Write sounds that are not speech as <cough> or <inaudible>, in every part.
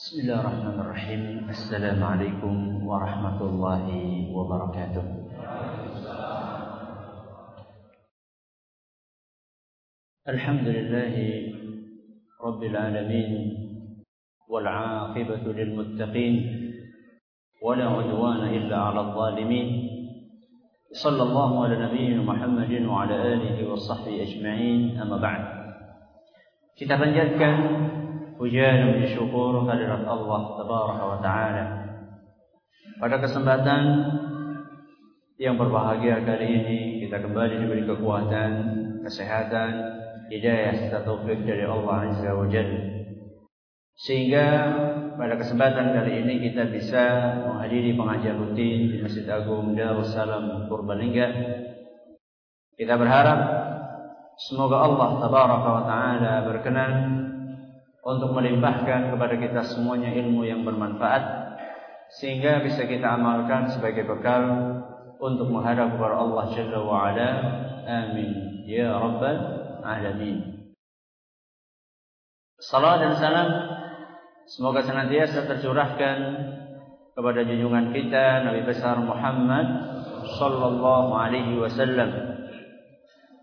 بسم الله الرحمن الرحيم السلام عليكم ورحمة الله وبركاته الحمد لله رب العالمين والعاقبة للمتقين ولا عدوان إلا على الظالمين صلى الله على نبينا محمد وعلى آله وصحبه أجمعين أما بعد kita panjatkan puja dan syukur kehadirat Allah Tabaraka wa Ta'ala pada kesempatan yang berbahagia kali ini kita kembali diberi kekuatan, kesehatan, hidayah serta taufik dari Allah Azza wa Jalla. Sehingga pada kesempatan kali ini kita bisa menghadiri pengajian rutin di Masjid Agung Darussalam Purbalingga. Kita berharap semoga Allah Tabaraka wa Ta'ala berkenan untuk melimpahkan kepada kita semuanya ilmu yang bermanfaat sehingga bisa kita amalkan sebagai bekal untuk menghadap kepada Allah Jalla wa Ala. Amin ya rabbal alamin. Salam dan salam semoga senantiasa tercurahkan kepada junjungan kita Nabi besar Muhammad sallallahu alaihi wasallam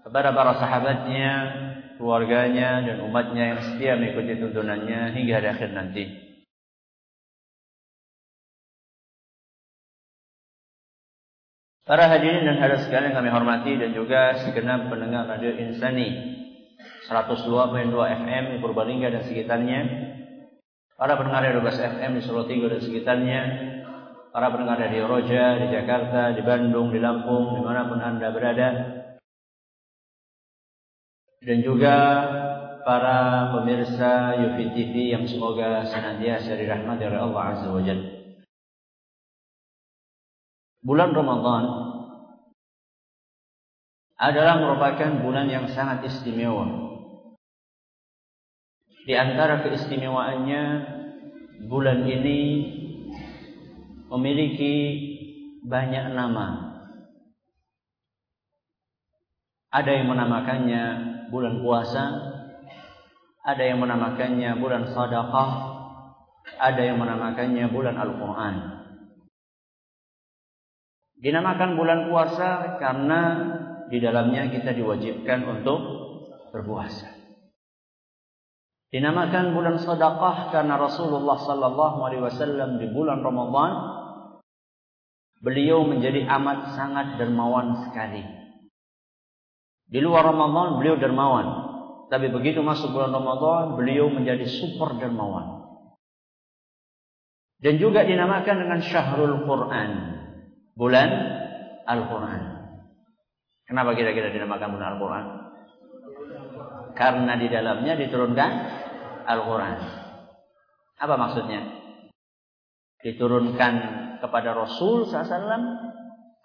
kepada para sahabatnya keluarganya dan umatnya yang setia mengikuti tuntunannya hingga hari akhir nanti. Para hadirin dan hadirat sekalian kami hormati dan juga segenap pendengar Radio Insani 102.2 FM di Purbalingga dan sekitarnya. Para pendengar Radio Bas FM di Solo Tinggi dan sekitarnya. Para pendengar dari Roja, di Jakarta, di Bandung, di Lampung, di mana pun Anda berada dan juga para pemirsa Yufi TV yang semoga senantiasa dirahmati oleh Allah Azza wa Jalla. Bulan Ramadan adalah merupakan bulan yang sangat istimewa. Di antara keistimewaannya bulan ini memiliki banyak nama. Ada yang menamakannya bulan puasa, ada yang menamakannya bulan sadaqah, ada yang menamakannya bulan Al-Quran. Dinamakan bulan puasa karena di dalamnya kita diwajibkan untuk berpuasa. Dinamakan bulan sadaqah karena Rasulullah sallallahu alaihi wasallam di bulan Ramadan beliau menjadi amat sangat dermawan sekali. Di luar Ramadan beliau dermawan. Tapi begitu masuk bulan Ramadan beliau menjadi super dermawan. Dan juga dinamakan dengan Syahrul Quran. Bulan Al-Quran. Kenapa kira-kira dinamakan bulan Al-Quran? Karena di dalamnya diturunkan Al-Quran. Apa maksudnya? Diturunkan kepada Rasul SAW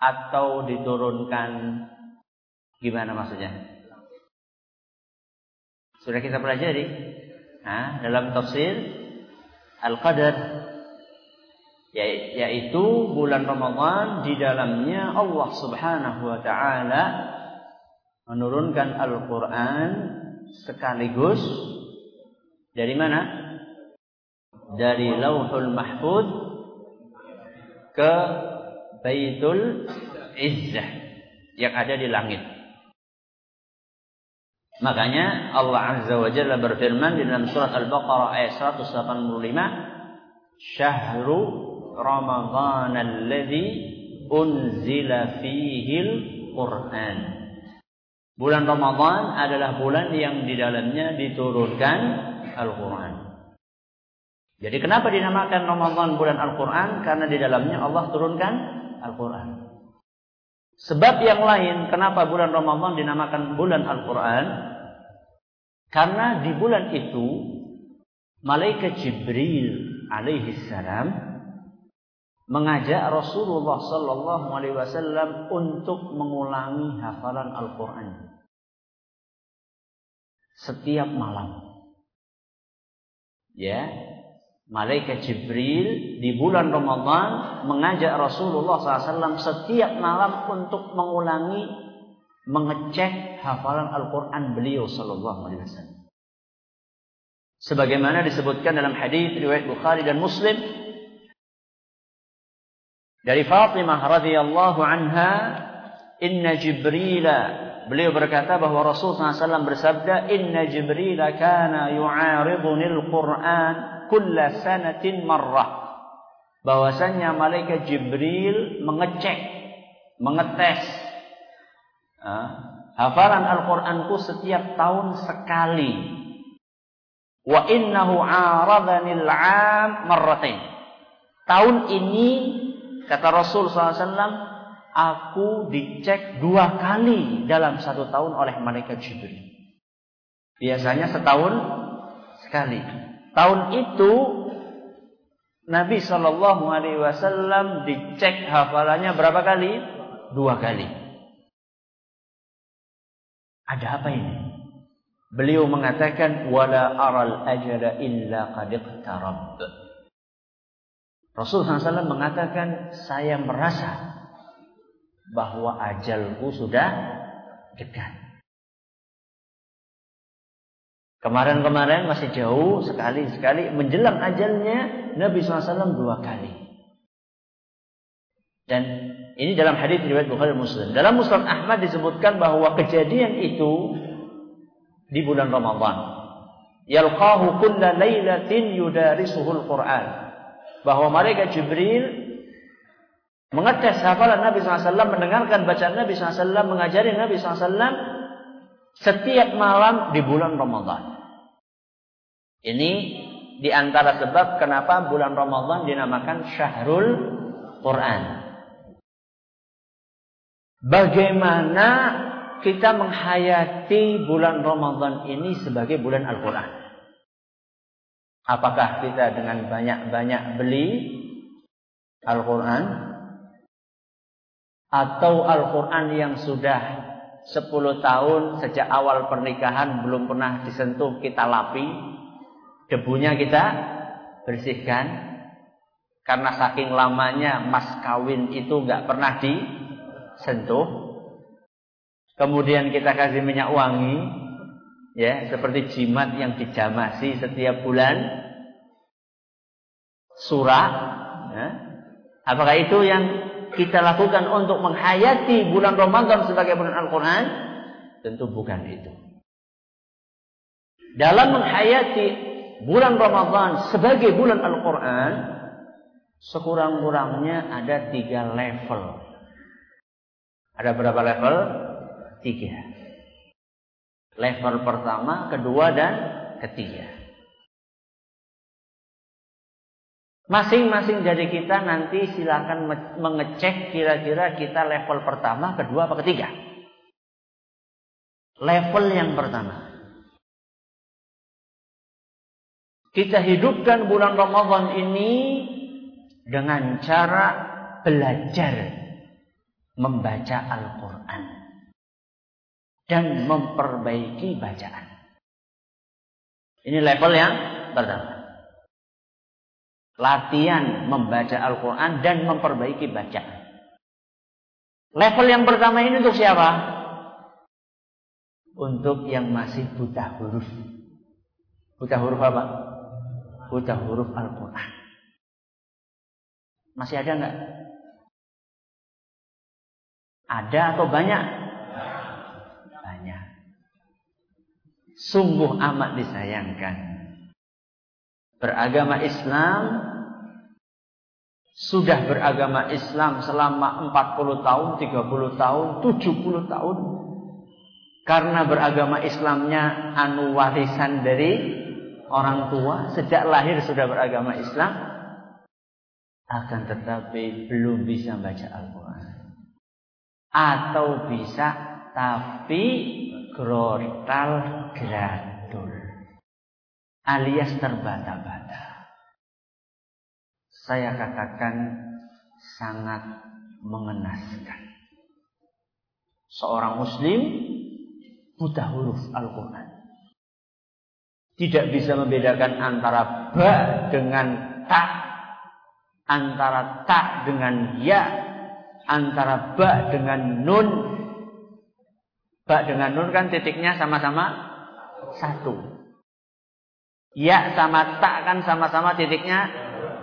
atau diturunkan Gimana maksudnya? Sudah kita pelajari nah, dalam tafsir Al-Qadar ya, yaitu bulan Ramadan di dalamnya Allah Subhanahu wa taala menurunkan Al-Qur'an sekaligus dari mana? Dari Lauhul Mahfuz ke Baitul Izzah yang ada di langit. Makanya Allah Azza wa Jalla berfirman di dalam surat Al-Baqarah ayat 185, "Syahru Ramadhan alladzi unzila fihi al-Qur'an." Bulan Ramadan adalah bulan yang di dalamnya diturunkan Al-Qur'an. Jadi kenapa dinamakan Ramadan bulan Al-Qur'an? Karena di dalamnya Allah turunkan Al-Qur'an. Sebab yang lain kenapa bulan Ramadan dinamakan bulan Al-Quran? Karena di bulan itu malaikat Jibril alaihi salam mengajak Rasulullah sallallahu alaihi wasallam untuk mengulangi hafalan Al-Quran setiap malam. Ya, Malaikat Jibril di bulan Ramadan mengajak Rasulullah SAW setiap malam untuk mengulangi, mengecek hafalan Al-Quran beliau Sallallahu Alaihi Wasallam. Sebagaimana disebutkan dalam hadis riwayat Bukhari dan Muslim dari Fatimah radhiyallahu anha, "Inna Jibril" Beliau berkata bahwa Rasul SAW bersabda, "Inna Jibril kana yu'ariduni al-Qur'an kulla sanatin marrah." Bahwasanya malaikat Jibril mengecek, mengetes hafalan Al-Qur'anku setiap tahun sekali. Wa innahu 'aradanil 'am marratain. Tahun ini Kata Rasul SAW, aku dicek dua kali dalam satu tahun oleh malaikat Jibril. Biasanya setahun sekali. Tahun itu Nabi Shallallahu Alaihi Wasallam dicek hafalannya berapa kali? Dua kali. Ada apa ini? Beliau mengatakan wala aral ajala illa qad iqtarab. Rasul SAW mengatakan, saya merasa bahwa ajalku sudah dekat. Kemarin-kemarin masih jauh sekali-sekali menjelang ajalnya Nabi SAW dua kali. Dan ini dalam hadis riwayat Bukhari Muslim. Dalam Muslim Ahmad disebutkan bahwa kejadian itu di bulan Ramadan. Yalqahu kulla laylatin yudarisuhul Qur'an bahwa malaikat Jibril mengetes hafalan Nabi SAW, mendengarkan bacaan Nabi SAW, mengajari Nabi SAW setiap malam di bulan Ramadan. Ini di antara sebab kenapa bulan Ramadan dinamakan Syahrul Quran. Bagaimana kita menghayati bulan Ramadan ini sebagai bulan Al-Quran. Apakah kita dengan banyak-banyak beli Al-Quran atau Al-Quran yang sudah 10 tahun sejak awal pernikahan belum pernah disentuh kita lapi debunya kita bersihkan karena saking lamanya mas kawin itu nggak pernah disentuh kemudian kita kasih minyak wangi ya seperti jimat yang dijamasi setiap bulan. Surah ya. apakah itu yang kita lakukan untuk menghayati bulan Ramadan sebagai bulan Al-Quran? Tentu bukan itu. Dalam menghayati bulan Ramadan sebagai bulan Al-Quran sekurang-kurangnya ada tiga level ada berapa level? tiga Level pertama, kedua, dan ketiga. Masing-masing dari kita nanti silakan mengecek kira-kira kita level pertama, kedua, apa ketiga. Level yang pertama. Kita hidupkan bulan Ramadan ini dengan cara belajar membaca Al-Quran dan memperbaiki bacaan. Ini level yang pertama. Latihan membaca Al-Quran dan memperbaiki bacaan. Level yang pertama ini untuk siapa? Untuk yang masih buta huruf. Buta huruf apa? Buta huruf Al-Quran. Masih ada nggak? Ada atau banyak? sungguh amat disayangkan. Beragama Islam sudah beragama Islam selama 40 tahun, 30 tahun, 70 tahun. Karena beragama Islamnya anu warisan dari orang tua, sejak lahir sudah beragama Islam, akan tetapi belum bisa baca Al-Quran. Atau bisa, tapi grotal gradul alias terbata-bata. Saya katakan sangat mengenaskan. Seorang muslim buta huruf Al-Quran. Tidak bisa membedakan antara ba dengan ta, antara ta dengan ya, antara ba dengan nun, Ba dengan nun kan titiknya sama-sama satu. Ya sama tak kan sama-sama titiknya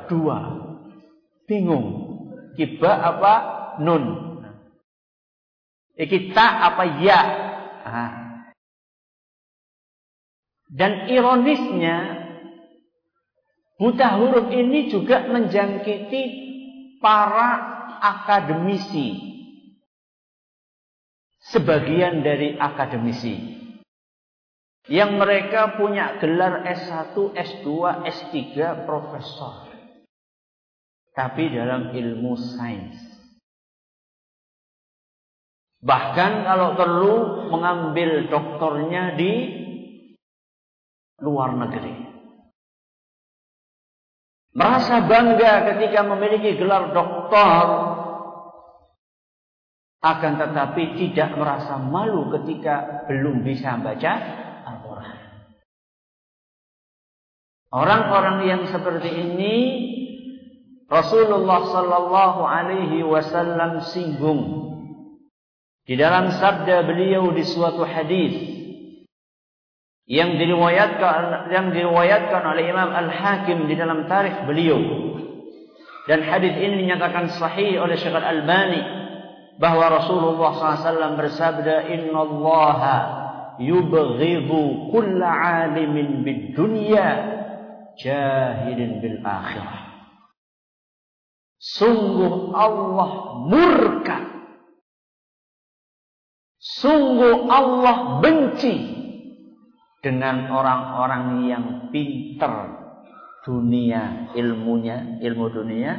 dua. Bingung. Kiba apa nun? Iki tak apa ya? Nah. Dan ironisnya buta huruf ini juga menjangkiti para akademisi. Sebagian dari akademisi yang mereka punya gelar S1, S2, S3, profesor. Tapi dalam ilmu sains. Bahkan kalau perlu mengambil doktornya di luar negeri. Merasa bangga ketika memiliki gelar doktor. Akan tetapi tidak merasa malu ketika belum bisa baca Orang-orang yang seperti ini Rasulullah sallallahu alaihi wasallam singgung. Di dalam sabda beliau di suatu hadis yang diriwayatkan yang diriwayatkan oleh Imam Al-Hakim di dalam tarikh beliau dan hadis ini dinyatakan sahih oleh Syekh Al-Albani bahwa Rasulullah SAW bersabda Inna Allah yubghidu kulla alimin bid dunya jahilin bil akhirah. Sungguh Allah murka. Sungguh Allah benci dengan orang-orang yang pinter dunia ilmunya, ilmu dunia,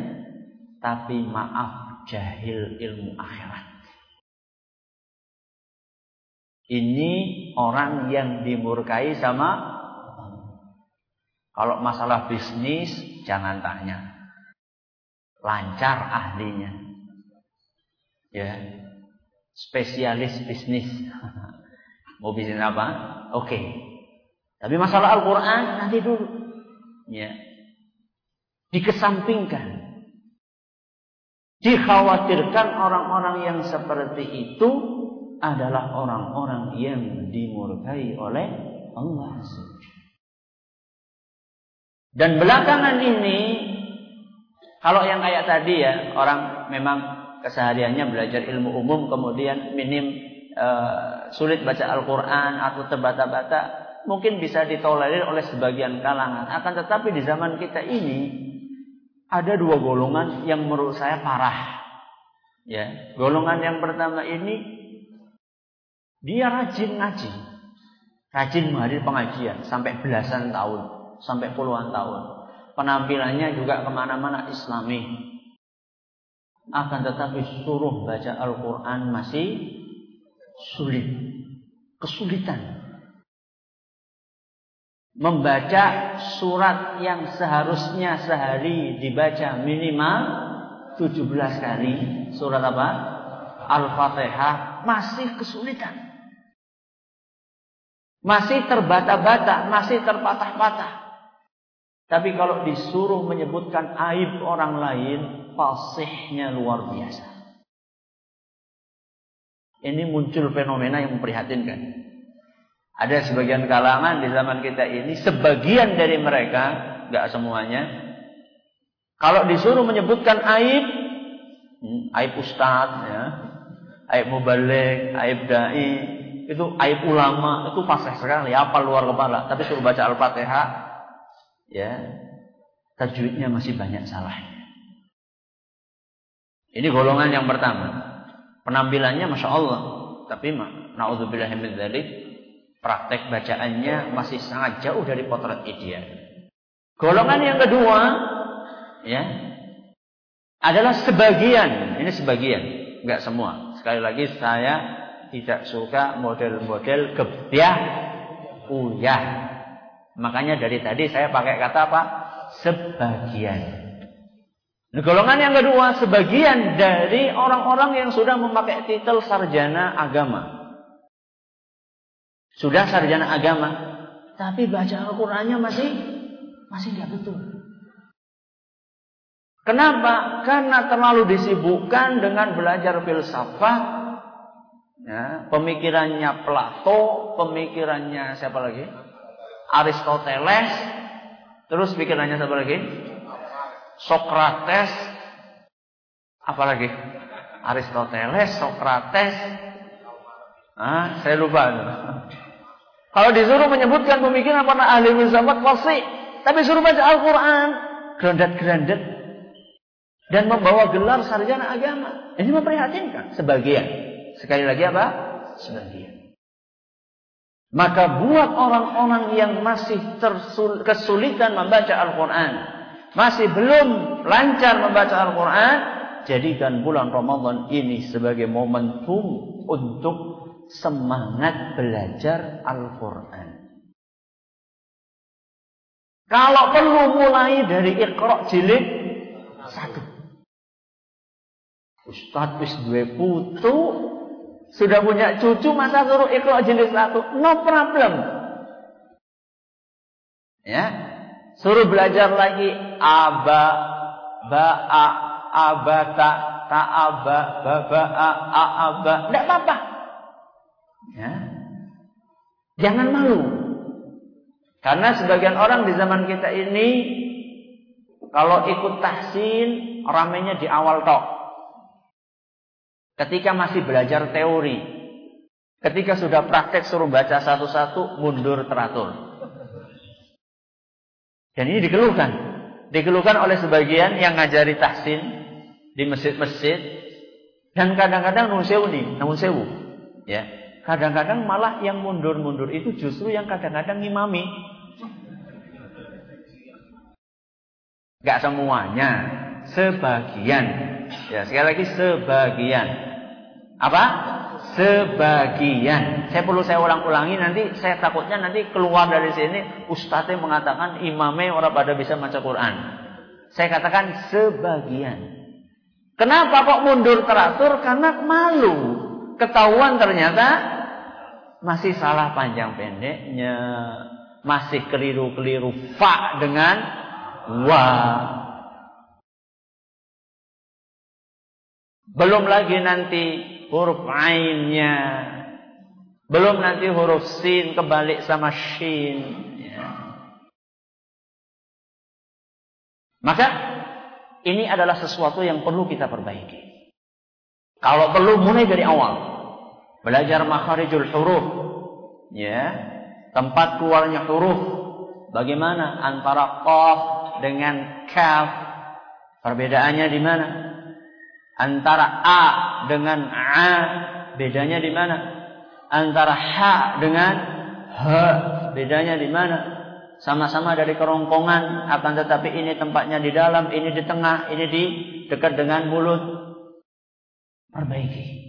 tapi maaf jahil ilmu akhirat. Ini orang yang dimurkai sama kalau masalah bisnis jangan tanya. Lancar ahlinya. Ya. Spesialis bisnis. <laughs> Mau bisnis apa? Oke. Tapi masalah Al-Qur'an nanti dulu. Ya. Dikesampingkan. Dikhawatirkan orang-orang yang seperti itu adalah orang-orang yang dimurkai oleh Allah. Dan belakangan ini kalau yang kayak tadi ya orang memang kesehariannya belajar ilmu umum kemudian minim e, sulit baca Al-Qur'an atau terbata-bata mungkin bisa ditolerir oleh sebagian kalangan. Akan tetapi di zaman kita ini ada dua golongan yang menurut saya parah. Ya, golongan yang pertama ini dia rajin ngaji. Rajin menghadiri pengajian sampai belasan tahun sampai puluhan tahun. Penampilannya juga ke mana-mana islami. Akan tetapi suruh baca Al-Quran masih sulit. Kesulitan. Membaca surat yang seharusnya sehari dibaca minimal 17 kali. Surat apa? Al-Fatihah masih kesulitan. Masih terbata-bata, masih terpatah-patah. Tapi kalau disuruh menyebutkan aib orang lain, fasihnya luar biasa. Ini muncul fenomena yang memprihatinkan. Ada sebagian kalangan di zaman kita ini, sebagian dari mereka, nggak semuanya, kalau disuruh menyebutkan aib, hmm, aib ustadz, ya, aib mubalik, aib dai, itu aib ulama, itu fasih sekali, apa luar kepala. Tapi suruh baca al-fatihah, ya tajwidnya masih banyak salahnya. Ini golongan yang pertama. Penampilannya masya Allah, tapi naudzubillah min dzalik, praktek bacaannya masih sangat jauh dari potret ideal. Golongan yang kedua, ya, adalah sebagian. Ini sebagian, nggak semua. Sekali lagi saya tidak suka model-model gebyah uyah Makanya dari tadi saya pakai kata apa? Sebagian. Nah, golongan yang kedua, sebagian dari orang-orang yang sudah memakai titel sarjana agama. Sudah sarjana agama, tapi baca Al-Qur'annya masih masih nggak betul. Kenapa? Karena terlalu disibukkan dengan belajar filsafat, ya, pemikirannya Plato, pemikirannya siapa lagi? Aristoteles Terus pikirannya apa lagi? Sokrates. Apa lagi? Aristoteles, Sokrates. Ah, saya lupa. Kalau disuruh menyebutkan pemikiran para ahli filsafat pasti, tapi suruh baca Al-Quran, gerandat-gerandat, dan membawa gelar sarjana agama. Ini memprihatinkan sebagian. Sekali lagi apa? Sebagian. Maka buat orang-orang yang masih kesulitan membaca Al-Quran, masih belum lancar membaca Al-Quran, jadikan bulan Ramadan ini sebagai momentum untuk semangat belajar Al-Quran. Kalau perlu mulai dari Iqra jilid satu. Ustadz wis duwe putu, sudah punya cucu masa suruh ikhlas jenis satu, no problem. Ya, suruh belajar lagi aba, ba, a, abata, ta aba, ba, ba, a, a, aba, tidak apa-apa. Ya, jangan malu. Karena sebagian orang di zaman kita ini kalau ikut tahsin ramenya di awal tok. Ketika masih belajar teori. Ketika sudah praktek suruh baca satu-satu, mundur teratur. Dan ini dikeluhkan. Dikeluhkan oleh sebagian yang ngajari tahsin di masjid-masjid. Dan kadang-kadang nun sewu nih, nun sewu. Ya. Kadang-kadang malah yang mundur-mundur itu justru yang kadang-kadang ngimami. Gak semuanya, sebagian. Ya, sekali lagi sebagian. Apa? Sebagian. Saya perlu saya ulang-ulangi nanti saya takutnya nanti keluar dari sini ustadznya mengatakan imamnya orang pada bisa baca Quran. Saya katakan sebagian. Kenapa kok mundur teratur? Karena malu. Ketahuan ternyata masih salah panjang pendeknya. Masih keliru-keliru fa dengan wa. Belum lagi nanti huruf ainnya. Belum nanti huruf sin kebalik sama shin. Ya. Maka ini adalah sesuatu yang perlu kita perbaiki. Kalau perlu mulai dari awal. Belajar makharijul huruf. Ya. Tempat keluarnya huruf. Bagaimana antara qaf dengan kaf. Perbedaannya di mana? Antara A dengan A bedanya di mana? Antara H dengan H bedanya di mana? Sama-sama dari kerongkongan akan tetapi ini tempatnya di dalam, ini di tengah, ini di dekat dengan mulut. Perbaiki.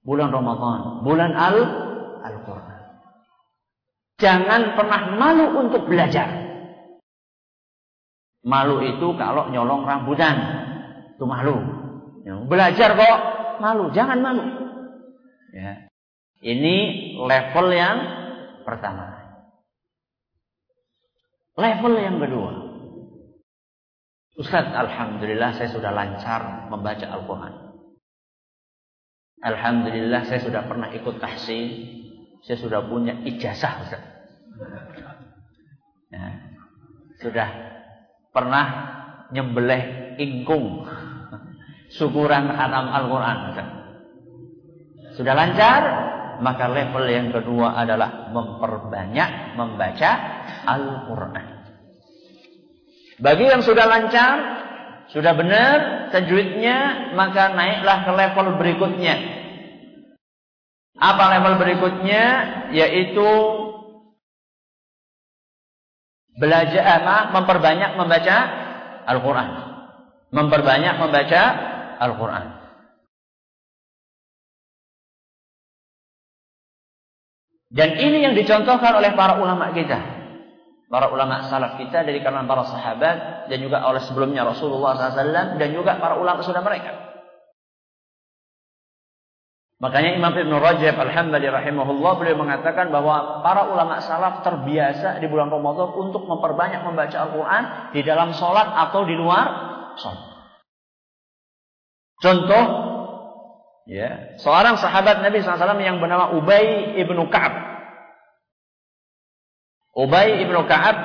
Bulan Ramadan, bulan Al Al-Qur'an. Jangan pernah malu untuk belajar. Malu itu kalau nyolong rambutan. Itu malu. Ya, belajar kok malu, jangan malu. Ya. Ini level yang pertama. Level yang kedua. Ustaz, Alhamdulillah saya sudah lancar membaca Al-Quran. Alhamdulillah saya sudah pernah ikut tahsin. Saya sudah punya ijazah Ustaz. Ya. Sudah pernah nyembelih ingkung syukuran khatam Al-Quran. Sudah lancar, maka level yang kedua adalah memperbanyak membaca Al-Quran. Bagi yang sudah lancar, sudah benar tajwidnya, maka naiklah ke level berikutnya. Apa level berikutnya? Yaitu belajar apa? Memperbanyak membaca Al-Quran. Memperbanyak membaca Al-Quran. Dan ini yang dicontohkan oleh para ulama kita. Para ulama salaf kita dari kalangan para sahabat dan juga oleh sebelumnya Rasulullah SAW dan juga para ulama sudah mereka. Makanya Imam Ibn Rajab Al-Hambali rahimahullah beliau mengatakan bahwa para ulama salaf terbiasa di bulan Ramadan untuk memperbanyak membaca Al-Quran di dalam sholat atau di luar sholat. Contoh, ya, seorang sahabat Nabi SAW yang bernama Ubay ibnu Kaab. Ubay ibnu Kaab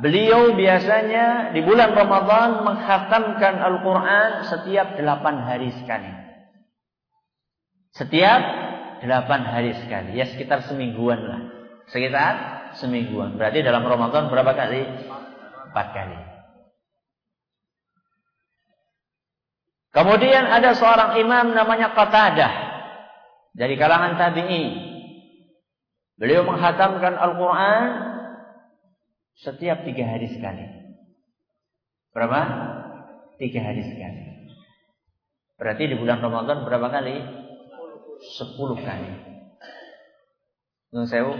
beliau biasanya di bulan Ramadan menghatamkan Al-Quran setiap delapan hari sekali. Setiap delapan hari sekali. Ya sekitar semingguan lah. Sekitar semingguan. Berarti dalam Ramadan berapa kali? Empat kali. Kemudian ada seorang imam namanya Qatadah dari kalangan tabi'in. Beliau menghatamkan Al-Quran setiap tiga hari sekali. Berapa? Tiga hari sekali. Berarti di bulan Ramadan berapa kali? Sepuluh kali. Nun sewu,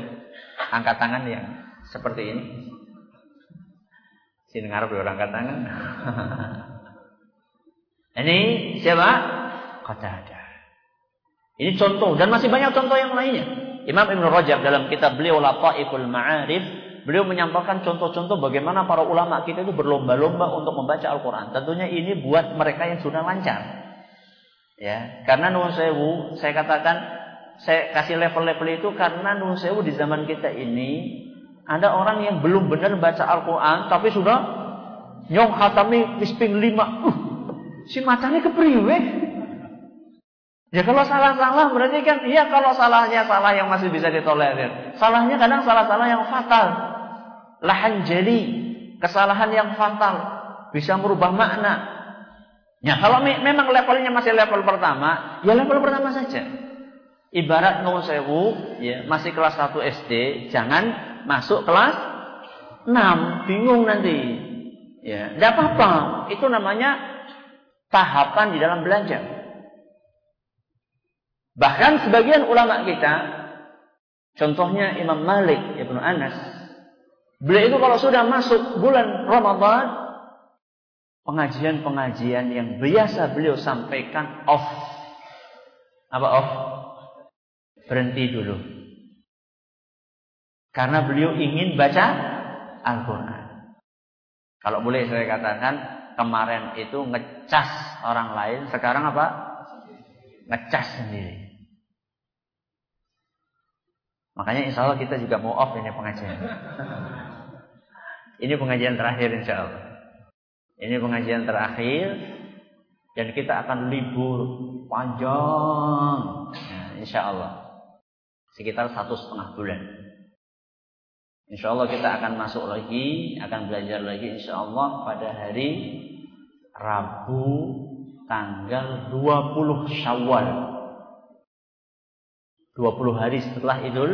angkat tangan yang seperti ini. Sini ngarep orang angkat tangan. <laughs> Ini siapa? Kata ada. Ini contoh dan masih banyak contoh yang lainnya. Imam Ibn Rajab dalam kitab beliau Lataiful Ma'arif beliau menyampaikan contoh-contoh bagaimana para ulama kita itu berlomba-lomba untuk membaca Al-Quran. Tentunya ini buat mereka yang sudah lancar. Ya, karena nuwun sewu, saya katakan saya kasih level-level itu karena nuwun sewu di zaman kita ini ada orang yang belum benar baca Al-Quran tapi sudah nyong hatami misping lima. Uh, Si matanya kepriwe? Ya kalau salah-salah berarti kan iya kalau salahnya salah yang masih bisa ditolerir. Salahnya kadang salah-salah yang fatal. Lahan jadi kesalahan yang fatal bisa merubah makna. Ya kalau me memang levelnya masih level pertama, ya level pertama saja. Ibarat nung sewu, ya masih kelas 1 SD, jangan masuk kelas 6, bingung nanti. Ya, tidak apa-apa. Itu namanya tahapan di dalam belajar. Bahkan sebagian ulama kita, contohnya Imam Malik Ibnu Anas, beliau itu kalau sudah masuk bulan Ramadan, pengajian-pengajian yang biasa beliau sampaikan off. Apa off? Berhenti dulu. Karena beliau ingin baca Al-Quran. Kalau boleh saya katakan, kemarin itu ngecas orang lain, sekarang apa? Ngecas sendiri. Makanya insya Allah kita juga mau off ini pengajian. ini pengajian terakhir insya Allah. Ini pengajian terakhir dan kita akan libur panjang, ya, insya Allah sekitar satu setengah bulan. Insya Allah kita akan masuk lagi, akan belajar lagi insya Allah pada hari Rabu tanggal 20 Syawal. 20 hari setelah Idul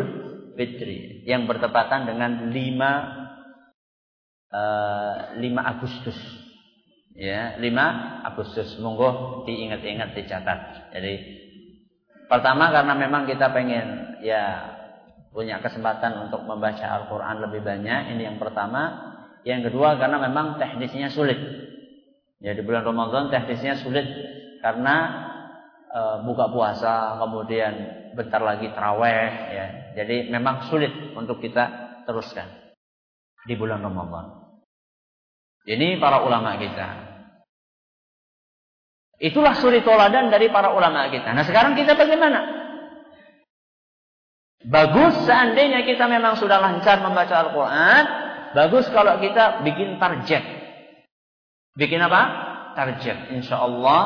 Fitri yang bertepatan dengan 5 uh, 5 Agustus. Ya, 5 Agustus. Monggo diingat-ingat dicatat. Jadi pertama karena memang kita pengen ya punya kesempatan untuk membaca Al-Qur'an lebih banyak, ini yang pertama. Yang kedua karena memang teknisnya sulit. Ya di bulan Ramadan teknisnya sulit karena e, buka puasa, kemudian bentar lagi terawih ya. Jadi memang sulit untuk kita teruskan di bulan Ramadan. Ini para ulama kita. Itulah suri toladan dari para ulama kita. Nah sekarang kita bagaimana? Bagus seandainya kita memang sudah lancar membaca Al-Quran. Bagus kalau kita bikin target. Bikin apa? Target. Insya Allah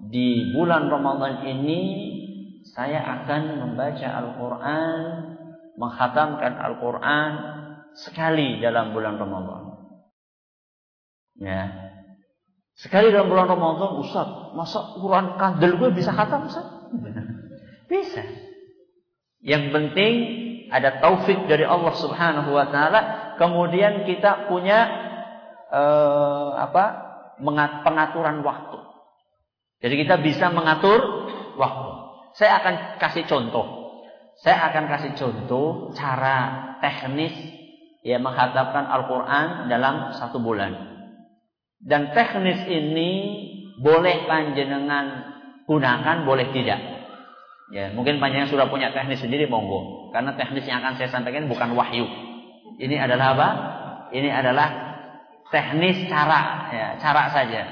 di bulan Ramadan ini saya akan membaca Al-Quran, menghatamkan Al-Quran sekali dalam bulan Ramadan. Ya. Sekali dalam bulan Ramadan, Ustaz, masa Quran kandel gue bisa khatam, Ustaz? Bisa. Yang penting ada taufik dari Allah Subhanahu wa taala, kemudian kita punya eh, apa pengaturan waktu. Jadi kita bisa mengatur waktu. Saya akan kasih contoh. Saya akan kasih contoh cara teknis ya menghadapkan Al-Quran dalam satu bulan. Dan teknis ini boleh panjenengan gunakan, boleh tidak. Ya, mungkin panjenengan sudah punya teknis sendiri, monggo. Karena teknis yang akan saya sampaikan bukan wahyu. Ini adalah apa? Ini adalah teknis cara ya, cara saja.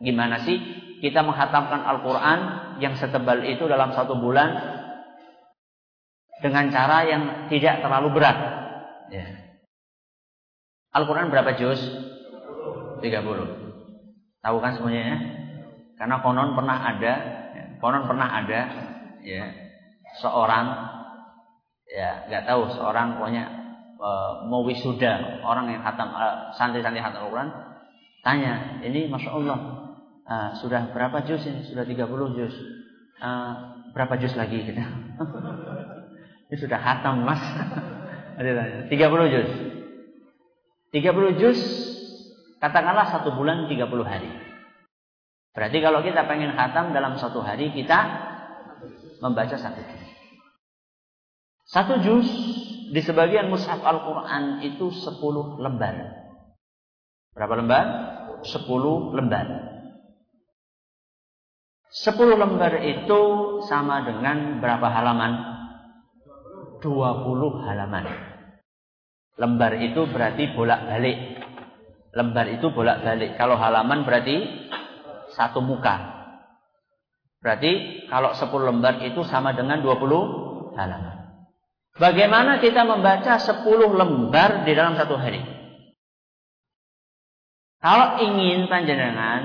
Gimana sih kita menghatamkan Al-Qur'an yang setebal itu dalam satu bulan dengan cara yang tidak terlalu berat. Ya. Al-Quran berapa juz? 30. Tahu kan semuanya ya? Karena konon pernah ada, ya, konon pernah ada, ya, seorang, ya, nggak tahu seorang pokoknya e, mau wisuda orang yang khatam e, santri-santri khatam Al-Quran, tanya, ini masya Allah, e, sudah berapa juz ini? Sudah 30 juz. E, berapa juz lagi? <laughs> Gitu. ini sudah khatam mas. <laughs> 30 juz. 30 juz katakanlah satu bulan 30 hari. Berarti kalau kita pengen khatam dalam satu hari kita membaca satu juz. Satu juz di sebagian mushaf Al-Quran itu 10 lembar. Berapa lembar? 10 lembar. 10 lembar itu sama dengan berapa halaman? 20 halaman. Lembar itu berarti bolak-balik. Lembar itu bolak-balik. Kalau halaman berarti satu muka. Berarti kalau 10 lembar itu sama dengan 20 halaman. Bagaimana kita membaca 10 lembar di dalam satu hari? Kalau ingin panjenengan,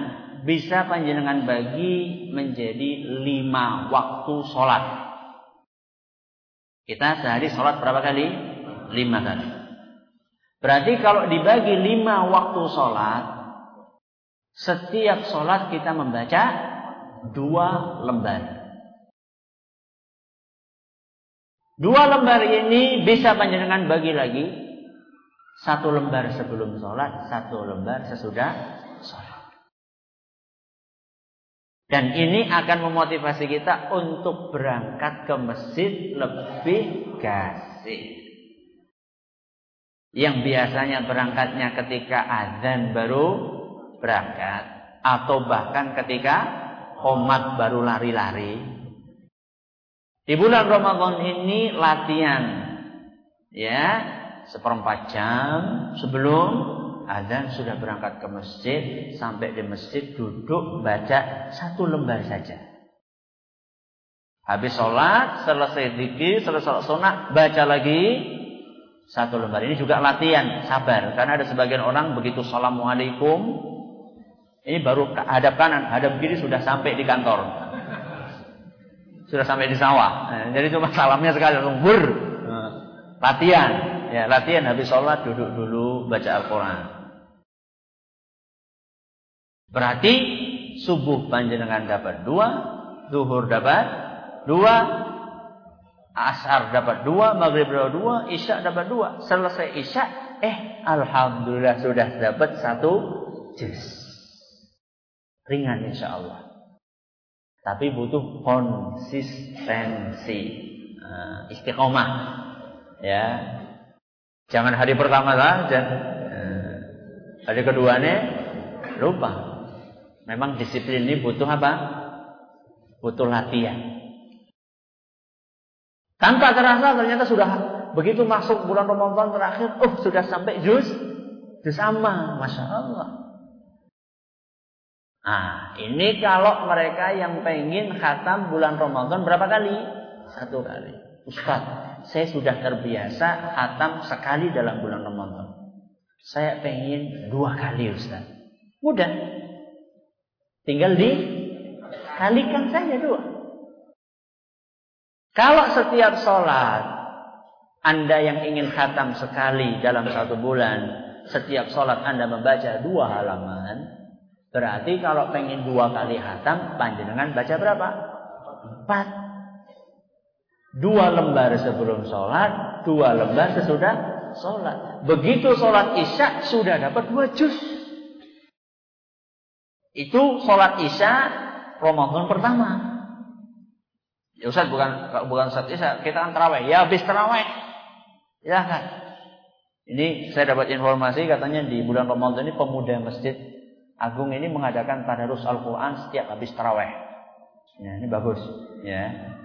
bisa panjenengan bagi menjadi lima waktu sholat. Kita sehari sholat berapa kali? Lima kali. Berarti kalau dibagi lima waktu sholat, setiap sholat kita membaca dua lembar. Dua lembar ini bisa panjenengan bagi lagi. Satu lembar sebelum sholat, satu lembar sesudah sholat. Dan ini akan memotivasi kita untuk berangkat ke masjid lebih kasih yang biasanya berangkatnya ketika azan baru berangkat atau bahkan ketika komat baru lari-lari. Di bulan Ramadan ini latihan. Ya seperempat jam sebelum azan sudah berangkat ke masjid sampai di masjid duduk baca satu lembar saja. Habis sholat, selesai dikir, selesai sholat, baca lagi satu lembar. Ini juga latihan sabar. Karena ada sebagian orang begitu assalamualaikum. Ini baru hadap kanan hadap kiri sudah sampai di kantor sudah sampai di sawah nah, jadi cuma salamnya sekali langsung bur latihan ya latihan habis sholat duduk dulu baca Al-Quran berarti subuh panjenengan dapat dua zuhur dapat dua Asar dapat dua, maghrib dapat dua, isya dapat dua. Selesai isya, eh alhamdulillah sudah dapat satu juz. Ringan insya Allah. Tapi butuh konsistensi, uh, istiqomah. Ya, jangan hari pertama saja. Uh, hari keduanya lupa. Memang disiplin ini butuh apa? Butuh latihan. Tanpa terasa ternyata sudah begitu masuk bulan Ramadan terakhir, oh sudah sampai juz juz sama, masya Allah. Nah, ini kalau mereka yang pengen khatam bulan Ramadan berapa kali? Satu kali. Ustaz, saya sudah terbiasa khatam sekali dalam bulan Ramadan. Saya pengen dua kali Ustaz. Mudah. Tinggal dikalikan saja dua. Kalau setiap sholat Anda yang ingin khatam sekali dalam satu bulan, setiap sholat Anda membaca dua halaman, berarti kalau pengen dua kali khatam, panjenengan baca berapa? Empat. Dua lembar sebelum sholat, dua lembar sesudah sholat. Begitu sholat isya sudah dapat dua juz. Itu sholat isya Ramadan pertama. Ya Ustaz bukan bukan Ustaz Isa, kita kan terawih. Ya habis terawih. Ya kan. Ini saya dapat informasi katanya di bulan Ramadan ini pemuda Masjid Agung ini mengadakan tadarus Al-Qur'an setiap habis terawih. Ya, ini bagus, ya.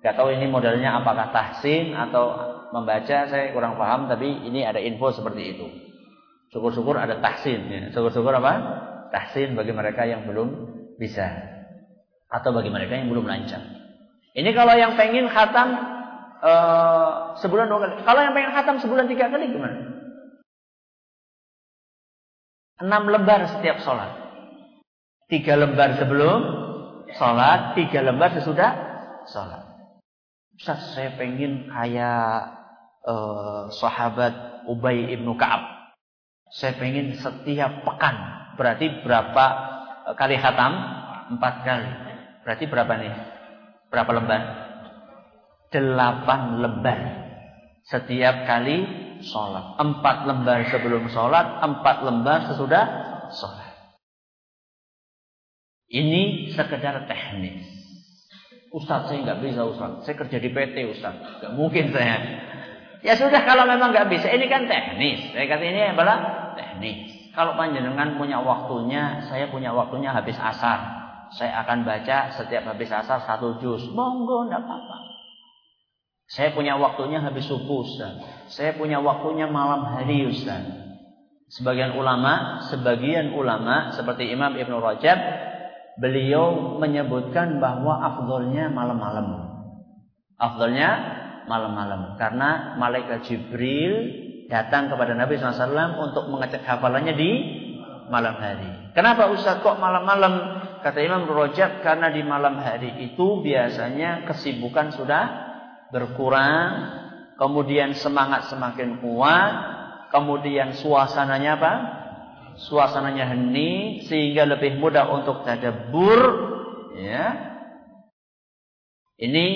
Gak tahu ini modelnya apakah tahsin atau membaca saya kurang paham tapi ini ada info seperti itu. Syukur-syukur ada tahsin ya. Syukur-syukur apa? Tahsin bagi mereka yang belum bisa atau bagi mereka yang belum lancar. Ini kalau yang pengen khatam uh, sebulan dua kali. Kalau yang pengen khatam sebulan tiga kali gimana? Enam lembar setiap sholat. Tiga lembar sebelum sholat, tiga lembar sesudah sholat. Ustaz, saya pengen kayak uh, sahabat Ubay ibnu Kaab. Saya pengen setiap pekan. Berarti berapa eh, kali khatam? Empat kali. Berarti berapa nih? Berapa lembar? Delapan lembar. Setiap kali sholat. Empat lembar sebelum sholat, empat lembar sesudah sholat. Ini sekedar teknis. Ustaz saya nggak bisa Ustaz. Saya kerja di PT Ustaz. Gak mungkin saya. Ya sudah kalau memang nggak bisa. Ini kan teknis. Saya kata ini adalah teknis. Kalau panjenengan punya waktunya, saya punya waktunya habis asar. Saya akan baca setiap habis asar satu juz. Monggo nggak apa-apa. Saya punya waktunya habis subuh Ustaz. Saya punya waktunya malam hari Ustaz. Sebagian ulama, sebagian ulama seperti Imam Ibn Rajab, beliau menyebutkan bahwa afdolnya malam-malam. Afdolnya malam-malam. Karena malaikat Jibril datang kepada Nabi SAW untuk mengecek hafalannya di malam hari. Kenapa Ustaz kok malam-malam? Kata Imam Rajab karena di malam hari itu biasanya kesibukan sudah berkurang, kemudian semangat semakin kuat, kemudian suasananya apa? Suasananya hening sehingga lebih mudah untuk tadabbur, ya. Ini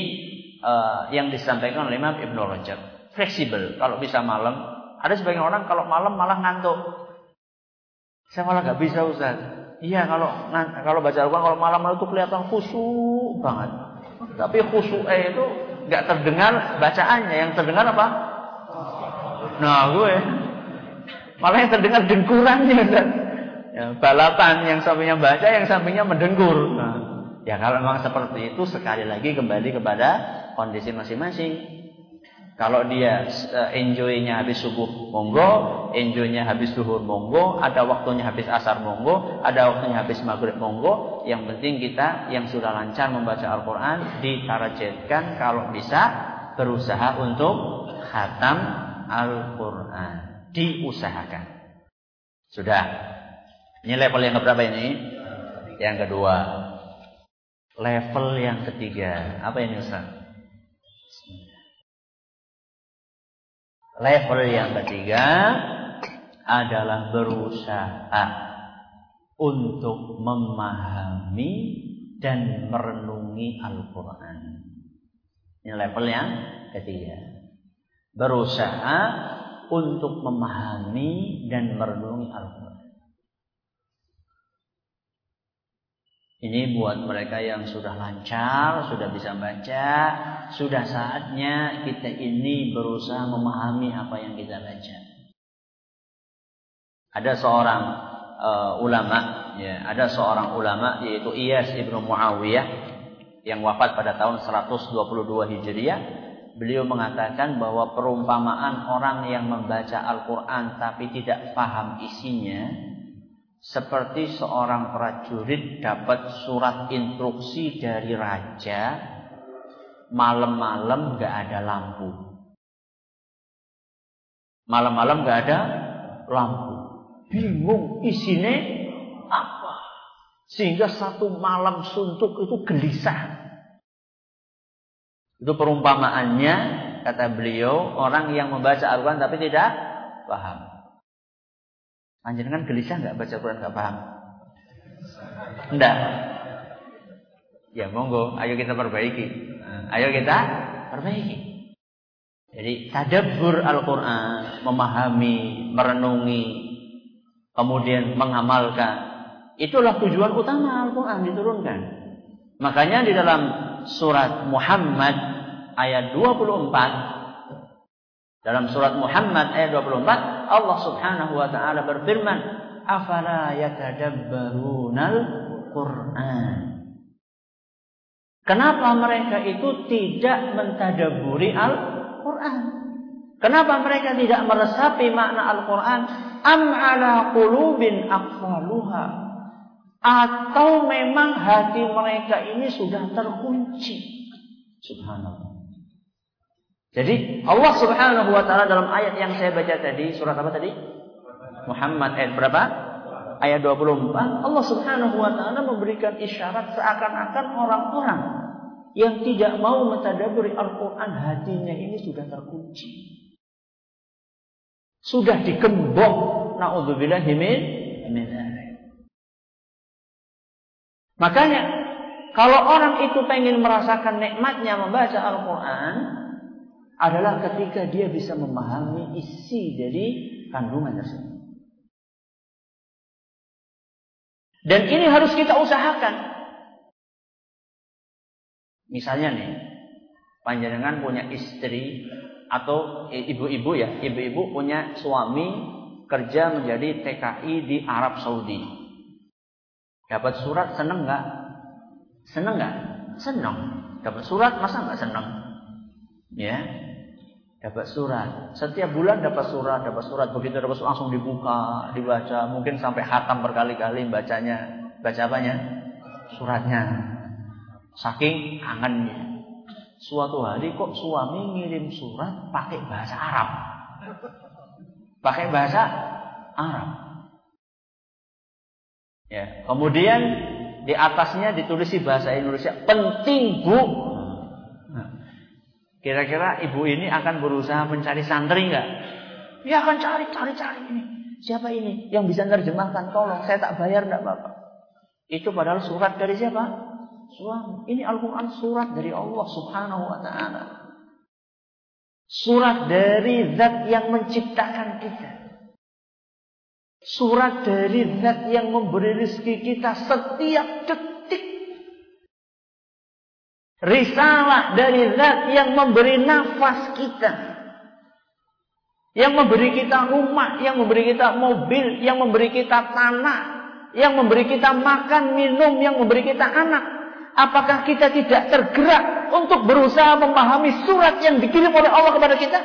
uh, yang disampaikan oleh Imam Ibnu Rajab. Fleksibel kalau bisa malam. Ada sebagian orang kalau malam malah ngantuk. Saya malah nggak bisa Ustaz. Iya kalau kalau baca Al-Quran kalau malam itu kelihatan khusyuk banget. Tapi khusyuk itu nggak terdengar bacaannya, yang terdengar apa? Nah gue malah yang terdengar dengkurannya dan ya, balapan yang sampingnya baca, yang sampingnya mendengkur. Nah, ya kalau memang seperti itu sekali lagi kembali kepada kondisi masing-masing. Kalau dia eh, enjoynya habis subuh monggo, enjoynya habis duhur monggo, ada waktunya habis asar monggo, ada waktunya habis maghrib monggo. Yang penting kita yang sudah lancar membaca Al-Quran ditarajetkan kalau bisa berusaha untuk khatam Al-Quran. Diusahakan. Sudah. Ini level yang keberapa ini? Yang kedua. Level yang ketiga. Apa ini Ustaz? Level yang ketiga adalah berusaha untuk memahami dan merenungi Al-Quran. Ini level yang ketiga. Berusaha untuk memahami dan merenungi Al-Quran. Ini buat mereka yang sudah lancar, sudah bisa baca, sudah saatnya kita ini berusaha memahami apa yang kita baca. Ada seorang uh, ulama, ya, ada seorang ulama yaitu Iyas ibnu Muawiyah yang wafat pada tahun 122 Hijriah. Beliau mengatakan bahwa perumpamaan orang yang membaca Al-Quran tapi tidak paham isinya seperti seorang prajurit dapat surat instruksi dari raja, malam-malam gak ada lampu. Malam-malam gak ada lampu. Bingung isinya apa. Sehingga satu malam suntuk itu gelisah. Itu perumpamaannya, kata beliau, orang yang membaca Al-Quran tapi tidak paham. Panjenengan gelisah nggak baca Quran nggak paham? Enggak. Ya monggo, ayo kita perbaiki. Ayo kita perbaiki. Jadi tadabbur Al-Qur'an, memahami, merenungi, kemudian mengamalkan. Itulah tujuan utama Al-Qur'an diturunkan. Makanya di dalam surat Muhammad ayat 24 dalam surat Muhammad ayat 24, Allah Subhanahu wa taala berfirman, "Afala yatadabbarunal Qur'an?" Kenapa mereka itu tidak mentadaburi Al-Qur'an? Kenapa mereka tidak meresapi makna Al-Qur'an? Am ala qulubin aqfaluha? Atau memang hati mereka ini sudah terkunci? Subhanallah. Jadi Allah Subhanahu wa taala dalam ayat yang saya baca tadi, surat apa tadi? Muhammad ayat berapa? ayat 24 Allah Subhanahu wa taala memberikan isyarat seakan-akan orang-orang yang tidak mau mentadaburi Al-Qur'an hatinya ini sudah terkunci. Sudah dikembok naudzubillahi min Makanya kalau orang itu pengen merasakan nikmatnya membaca Al-Quran adalah ketika dia bisa memahami isi dari kandungan tersebut. Dan ini harus kita usahakan. Misalnya nih, panjenengan punya istri atau ibu-ibu ya, ibu-ibu punya suami kerja menjadi TKI di Arab Saudi. Dapat surat seneng nggak? Seneng nggak? Seneng. Dapat surat masa nggak seneng? Ya, dapat surat. Setiap bulan dapat surat, dapat surat. Begitu dapat surat langsung dibuka, dibaca. Mungkin sampai hatam berkali-kali bacanya. Baca apanya? Suratnya. Saking kangennya. Suatu hari kok suami ngirim surat pakai bahasa Arab. Pakai bahasa Arab. Ya, kemudian di atasnya ditulis bahasa Indonesia. Penting bu. Kira-kira ibu ini akan berusaha mencari santri nggak? Ya akan cari, cari, cari ini. Siapa ini yang bisa menerjemahkan? Tolong, saya tak bayar enggak apa-apa. Itu padahal surat dari siapa? Suami. Ini Al-Quran surat dari Allah Subhanahu wa Ta'ala. Surat dari zat yang menciptakan kita. Surat dari zat yang memberi rezeki kita setiap detik. Risalah dari zat yang memberi nafas kita. Yang memberi kita rumah, yang memberi kita mobil, yang memberi kita tanah, yang memberi kita makan, minum, yang memberi kita anak. Apakah kita tidak tergerak untuk berusaha memahami surat yang dikirim oleh Allah kepada kita?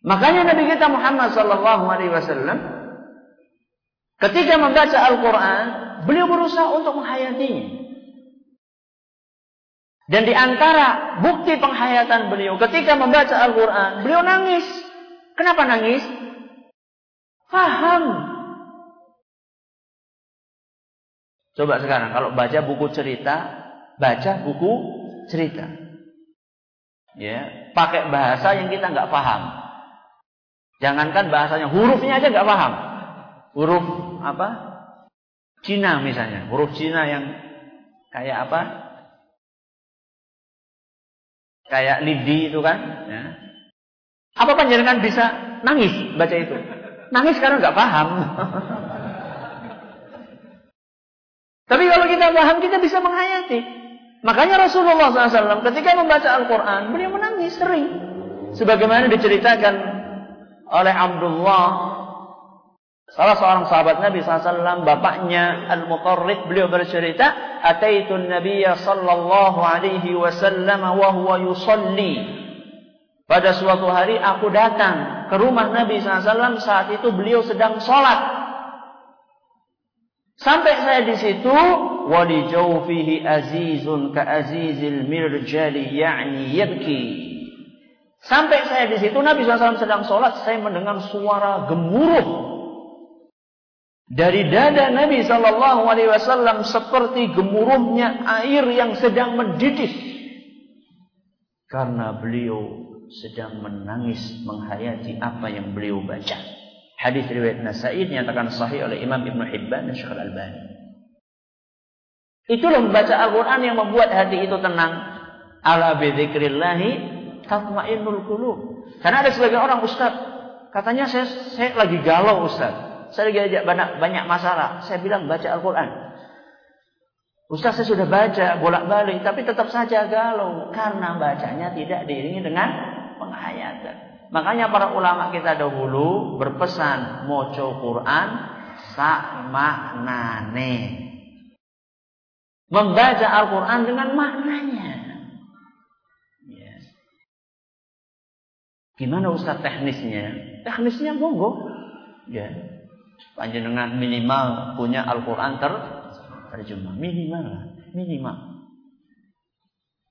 Makanya Nabi kita Muhammad sallallahu alaihi wasallam ketika membaca Al-Qur'an, beliau berusaha untuk menghayatinya. Dan di antara bukti penghayatan beliau ketika membaca Al-Qur'an, beliau nangis. Kenapa nangis? Faham. Coba sekarang kalau baca buku cerita, baca buku cerita. Ya, pakai bahasa yang kita nggak paham. Jangankan bahasanya, hurufnya aja nggak paham. Huruf apa? Cina misalnya, huruf Cina yang kayak apa? Kayak lidi itu kan? Ya. Apa panjenengan bisa nangis baca itu? Nangis karena nggak paham. <laughs> Tapi kalau kita paham, kita bisa menghayati. Makanya Rasulullah SAW ketika membaca Al-Quran, beliau menangis sering. Sebagaimana diceritakan oleh Abdullah salah seorang sahabat Nabi SAW bapaknya Al-Mutarrid beliau bercerita ataitu Nabiya sallallahu alaihi wasallam wa huwa yusalli. Pada suatu hari aku datang ke rumah Nabi SAW saat itu beliau sedang sholat. Sampai saya di situ, wali jawfihi azizun ka azizil mirjali ya'ni yabki. Sampai saya di situ Nabi SAW sedang sholat, saya mendengar suara gemuruh dari dada Nabi Shallallahu Alaihi Wasallam seperti gemuruhnya air yang sedang mendidih karena beliau sedang menangis menghayati apa yang beliau baca. Hadis riwayat Nasai dinyatakan sahih oleh Imam Ibn Hibban dan Syekh Al-Albani. Itulah membaca Al-Quran yang membuat hati itu tenang. Ala bidzikrillahi tatmainnul qulub. Karena ada sebagian orang Ustaz, katanya saya saya lagi galau Ustaz. Saya lagi ajak banyak banyak masalah. Saya bilang baca Al-Qur'an. Ustaz saya sudah baca bolak-balik tapi tetap saja galau karena bacanya tidak diiringi dengan penghayatan. Makanya para ulama kita dahulu berpesan moco Quran sak maknane. Membaca Al-Quran dengan maknanya. Gimana Ustaz teknisnya? Teknisnya monggo. Ya. Panjenengan minimal punya Al-Qur'an ter terjemah minimal minimal.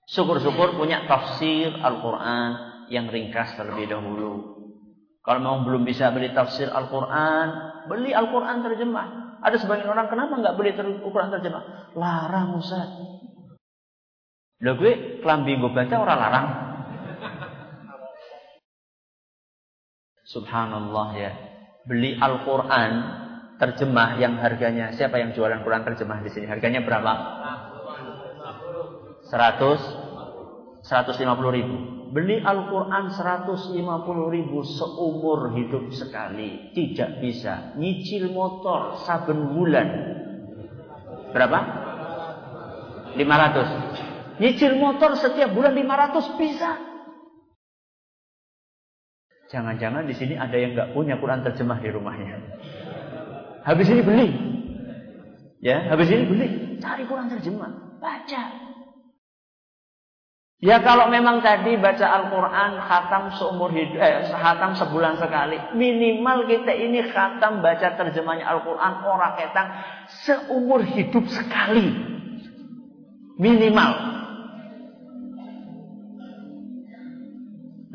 Syukur-syukur punya tafsir Al-Qur'an yang ringkas terlebih dahulu. Kalau memang belum bisa beli tafsir Al-Quran, beli Al-Quran terjemah. Ada sebagian orang kenapa nggak beli Al-Quran terjemah? Larang Ustaz. Lah gue kelambi gue baca orang larang. Subhanallah ya. Beli Al-Quran terjemah yang harganya siapa yang jualan Quran terjemah di sini? Harganya berapa? 100 150 ribu. Beli Al-Quran 150 ribu seumur hidup sekali. Tidak bisa. Nyicil motor saben bulan. Berapa? 500. Nyicil motor setiap bulan 500 bisa. Jangan-jangan di sini ada yang nggak punya Quran terjemah di rumahnya. Habis ini beli. Ya, habis ini beli. Cari Quran terjemah. Baca. Ya kalau memang tadi baca Al-Quran khatam seumur hidup, eh, khatam sebulan sekali. Minimal kita ini khatam baca terjemahnya Al-Quran orang ketang seumur hidup sekali. Minimal.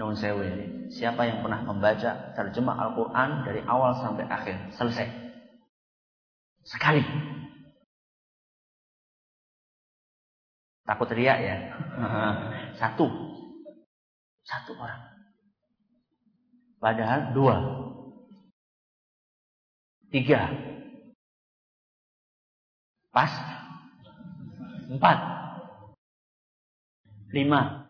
Namun saya ini, siapa yang pernah membaca terjemah Al-Quran dari awal sampai akhir? Selesai. Sekali. Takut riak ya. <laughs> Satu. Satu orang. Padahal dua. Tiga. Pas. Empat. Lima.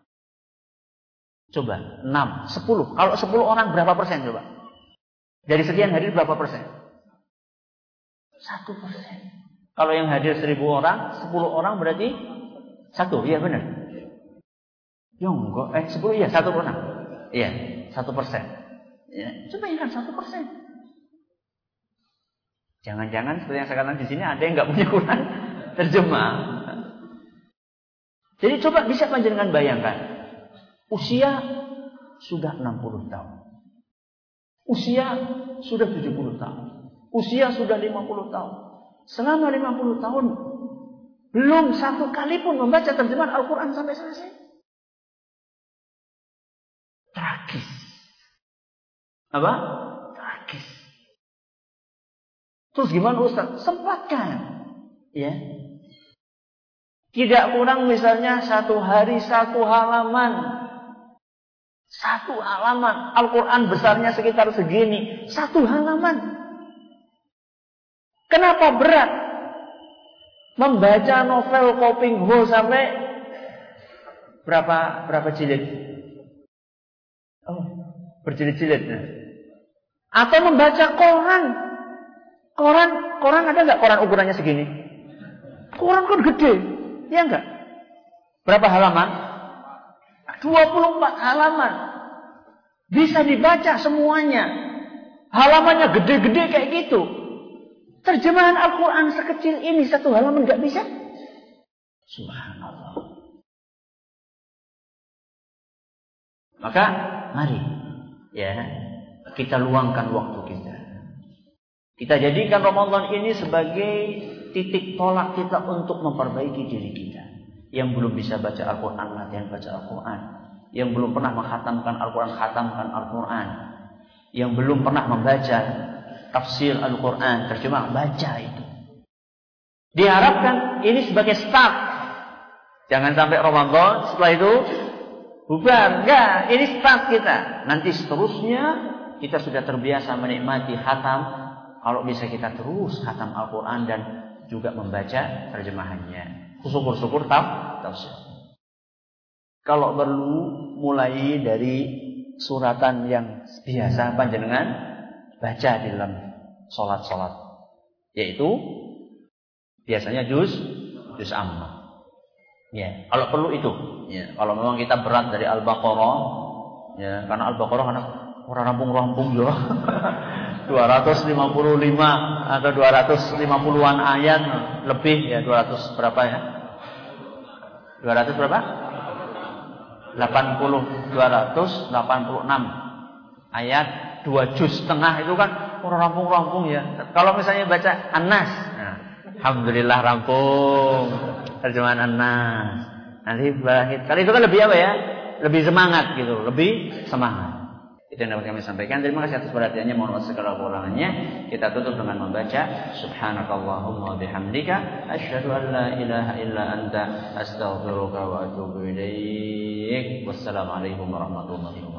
Coba. Enam. Sepuluh. Kalau sepuluh orang berapa persen coba? Dari sekian hadir berapa persen? Satu persen. Kalau yang hadir seribu orang, sepuluh orang berarti satu, iya benar. Ya enggak, eh sepuluh iya satu persen. Iya, satu persen. Ya, coba ingat satu persen. Jangan-jangan seperti yang saya katakan di sini ada yang nggak punya Quran terjemah. Jadi coba bisa panjenengan bayangkan. Usia sudah 60 tahun. Usia sudah 70 tahun. Usia sudah 50 tahun. Selama 50 tahun belum satu kali pun membaca terjemahan Al-Quran sampai selesai. Tragis. Apa? Tragis. Terus gimana Ustaz? Sempatkan. Ya. Tidak kurang misalnya satu hari satu halaman. Satu halaman. Al-Quran besarnya sekitar segini. Satu halaman. Kenapa berat? membaca novel Koping Ho sampai berapa berapa jilid? Oh, berjilid-jilid. Atau membaca koran. Koran, koran ada nggak koran ukurannya segini? Koran kan gede, ya enggak? Berapa halaman? 24 halaman. Bisa dibaca semuanya. Halamannya gede-gede kayak gitu. Terjemahan Al-Quran sekecil ini satu halaman nggak bisa? Subhanallah. Maka mari ya kita luangkan waktu kita. Kita jadikan Ramadan ini sebagai titik tolak kita untuk memperbaiki diri kita. Yang belum bisa baca Al-Quran, latihan baca Al-Quran. Yang belum pernah menghatamkan Al-Quran, khatamkan Al-Quran. Yang belum pernah membaca tafsir Al-Quran, terjemah, baca itu. Diharapkan ini sebagai start. Jangan sampai Ramadan, setelah itu bubar. Enggak, ini start kita. Nanti seterusnya kita sudah terbiasa menikmati hatam. Kalau bisa kita terus hatam Al-Quran dan juga membaca terjemahannya. Syukur-syukur tafsir. Kalau perlu mulai dari suratan yang biasa panjenengan baca di dalam sholat-sholat. Yaitu biasanya juz juz amma. Ya, kalau perlu itu. Ya, kalau memang kita berat dari Al-Baqarah, ya, karena Al-Baqarah karena orang rampung-rampung ya. <laughs> 255 atau 250-an ayat lebih ya 200 berapa ya? 200 berapa? 80 286 ayat 2 juz setengah itu kan orang rampung-rampung ya. Kalau misalnya baca Anas, nah, alhamdulillah rampung terjemahan Anas. Nanti berakhir. Kali itu kan lebih apa ya? Lebih semangat gitu, lebih semangat. Itu yang dapat kami sampaikan. Terima kasih atas perhatiannya. Mohon maaf segala kekurangannya. Kita tutup dengan membaca Subhanakallahumma bihamdika asyhadu an la ilaha illa anta astaghfiruka wa atubu ilaik. Wassalamualaikum warahmatullahi wabarakatuh.